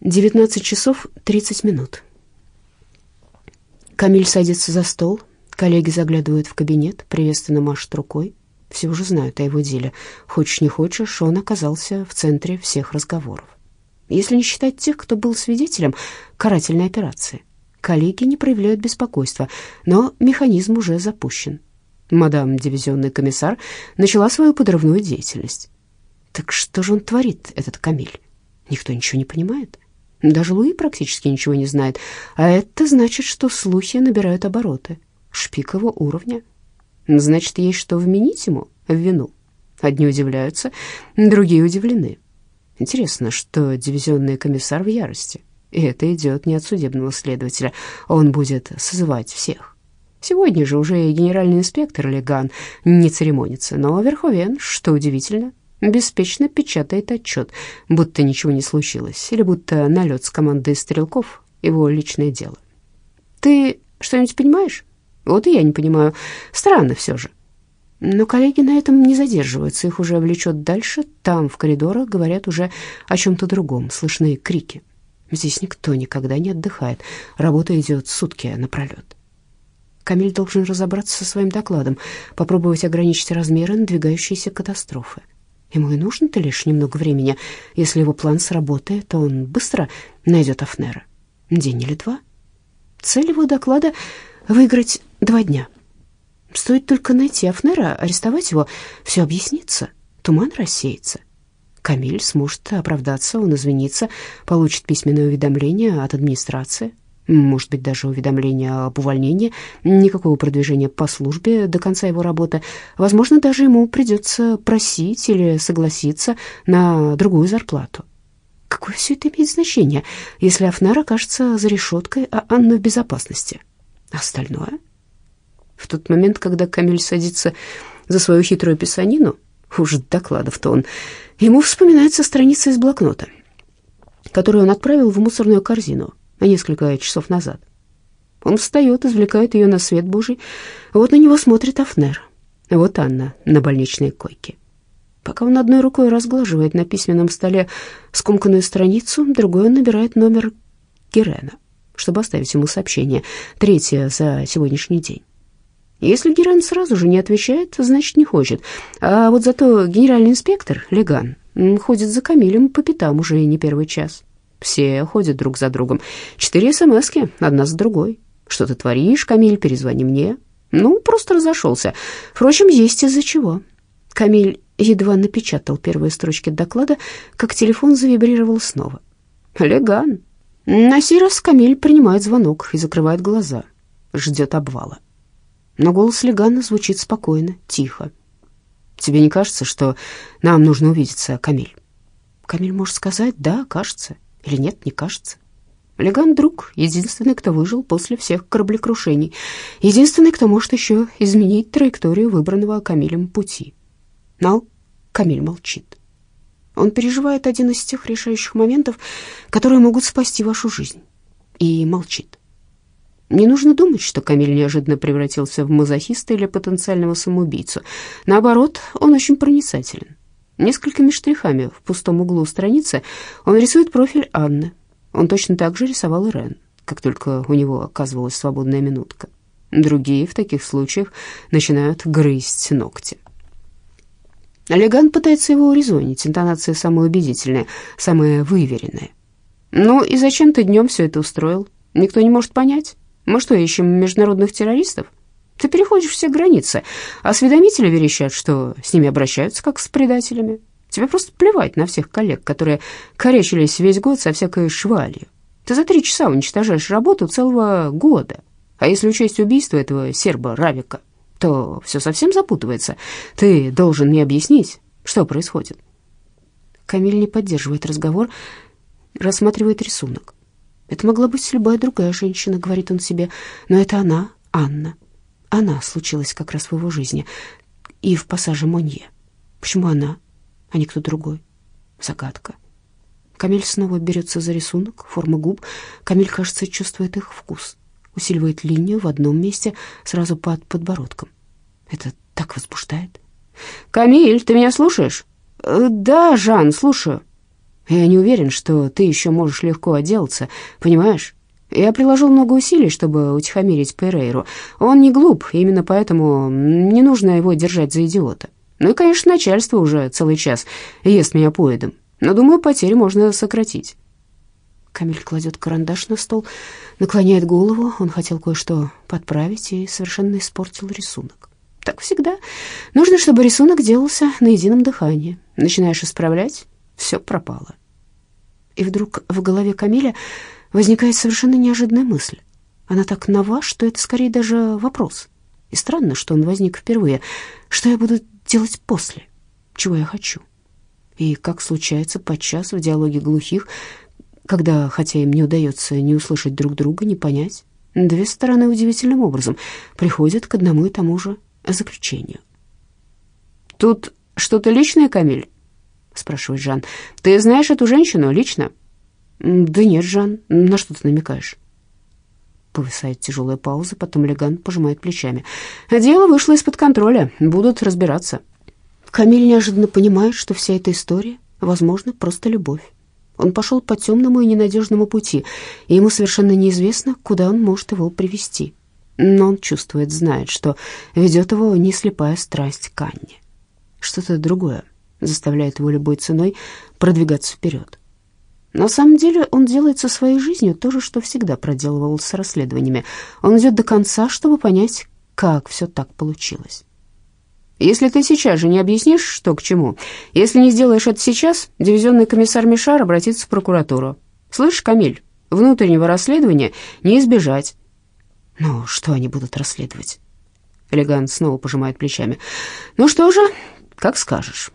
19 часов 30 минут. Камиль садится за стол, коллеги заглядывают в кабинет, приветственно машут рукой. Все уже знают о его деле. Хочешь не хочешь, он оказался в центре всех разговоров. Если не считать тех, кто был свидетелем карательной операции. Коллеги не проявляют беспокойства, но механизм уже запущен. Мадам дивизионный комиссар начала свою подрывную деятельность. Так что же он творит, этот Камиль? Никто ничего не понимает. Даже Луи практически ничего не знает. А это значит, что слухи набирают обороты. Шпикового уровня. Значит, есть что вменить ему в вину. Одни удивляются, другие удивлены. Интересно, что дивизионный комиссар в ярости. И это идет не от судебного следователя. Он будет созывать всех. Сегодня же уже генеральный инспектор Леган не церемонится, но Верховен, что удивительно, беспечно печатает отчет, будто ничего не случилось, или будто налет с командой стрелков — его личное дело. «Ты что-нибудь понимаешь?» «Вот и я не понимаю. Странно все же». Но коллеги на этом не задерживаются, их уже влечет дальше. Там, в коридорах, говорят уже о чем-то другом, слышны крики. Здесь никто никогда не отдыхает, работа идет сутки напролет. Камиль должен разобраться со своим докладом, попробовать ограничить размеры надвигающейся катастрофы. Ему и нужно-то лишь немного времени. Если его план сработает, то он быстро найдет Афнера. День или два. Цель его доклада — выиграть два дня. Стоит только найти Афнера, арестовать его, все объяснится, туман рассеется. Камиль сможет оправдаться, он извинится, получит письменное уведомление от администрации, может быть, даже уведомление об увольнении, никакого продвижения по службе до конца его работы. Возможно, даже ему придется просить или согласиться на другую зарплату. Какое все это имеет значение, если Афнар окажется за решеткой, а Анна в безопасности? Остальное? В тот момент, когда Камиль садится за свою хитрую писанину, уж докладов-то он, ему вспоминается страница из блокнота, которую он отправил в мусорную корзину несколько часов назад. Он встает, извлекает ее на свет Божий. Вот на него смотрит Афнер. Вот Анна на больничной койке. Пока он одной рукой разглаживает на письменном столе скомканную страницу, другой он набирает номер Герена, чтобы оставить ему сообщение, третье за сегодняшний день. Если Герен сразу же не отвечает, значит, не хочет. А вот зато генеральный инспектор Леган ходит за Камилем по пятам уже не первый час. Все ходят друг за другом. Четыре смски, одна за другой. Что ты творишь, Камиль, перезвони мне. Ну, просто разошелся. Впрочем, есть из-за чего. Камиль едва напечатал первые строчки доклада, как телефон завибрировал снова. Леган. На сей раз Камиль принимает звонок и закрывает глаза. Ждет обвала. Но голос Легана звучит спокойно, тихо. «Тебе не кажется, что нам нужно увидеться, Камиль?» Камиль может сказать «да, кажется», или нет, не кажется. Леган друг, единственный, кто выжил после всех кораблекрушений, единственный, кто может еще изменить траекторию выбранного Камилем пути. Но Камиль молчит. Он переживает один из тех решающих моментов, которые могут спасти вашу жизнь, и молчит. Не нужно думать, что Камиль неожиданно превратился в мазохиста или потенциального самоубийцу. Наоборот, он очень проницателен. Несколькими штрихами в пустом углу страницы он рисует профиль Анны. Он точно так же рисовал Ирен, как только у него оказывалась свободная минутка. Другие в таких случаях начинают грызть ногти. Олеган пытается его урезонить, интонация самая убедительная, самая выверенная. «Ну и зачем ты днем все это устроил? Никто не может понять. Мы что, ищем международных террористов? Ты переходишь все границы. Осведомители верещат, что с ними обращаются как с предателями. Тебе просто плевать на всех коллег, которые корячились весь год со всякой швалью. Ты за три часа уничтожаешь работу целого года. А если учесть убийство этого серба Равика, то все совсем запутывается. Ты должен мне объяснить, что происходит. Камиль не поддерживает разговор, рассматривает рисунок. Это могла быть любая другая женщина, говорит он себе, но это она, Анна. Она случилась как раз в его жизни. И в пассаже Монье. Почему она, а не кто другой? Загадка. Камиль снова берется за рисунок, формы губ. Камиль, кажется, чувствует их вкус. Усиливает линию в одном месте, сразу под подбородком. Это так возбуждает. «Камиль, ты меня слушаешь?» «Да, Жан, слушаю». Я не уверен, что ты еще можешь легко отделаться, понимаешь? Я приложил много усилий, чтобы утихомирить Перейру. Он не глуп, именно поэтому не нужно его держать за идиота. Ну и, конечно, начальство уже целый час ест меня поедом. Но, думаю, потери можно сократить. Камиль кладет карандаш на стол, наклоняет голову. Он хотел кое-что подправить и совершенно испортил рисунок. Так всегда. Нужно, чтобы рисунок делался на едином дыхании. Начинаешь исправлять — все пропало. И вдруг в голове Камиля возникает совершенно неожиданная мысль. Она так нова, что это скорее даже вопрос. И странно, что он возник впервые. Что я буду делать после? Чего я хочу? И как случается подчас в диалоге глухих, когда, хотя им не удается не услышать друг друга, не понять, две стороны удивительным образом приходят к одному и тому же заключению. «Тут что-то личное, Камиль?» — спрашивает Жан. «Ты знаешь эту женщину лично?» «Да нет, Жан, на что ты намекаешь?» Повисает тяжелая пауза, потом Леган пожимает плечами. «Дело вышло из-под контроля, будут разбираться». Камиль неожиданно понимает, что вся эта история, возможно, просто любовь. Он пошел по темному и ненадежному пути, и ему совершенно неизвестно, куда он может его привести. Но он чувствует, знает, что ведет его не слепая страсть к Анне. Что-то другое заставляет его любой ценой продвигаться вперед. На самом деле он делает со своей жизнью то же, что всегда проделывал с расследованиями. Он идет до конца, чтобы понять, как все так получилось. Если ты сейчас же не объяснишь, что к чему, если не сделаешь это сейчас, дивизионный комиссар Мишар обратится в прокуратуру. Слышишь, Камиль, внутреннего расследования не избежать. Ну, что они будут расследовать? Элегант снова пожимает плечами. Ну что же, как скажешь.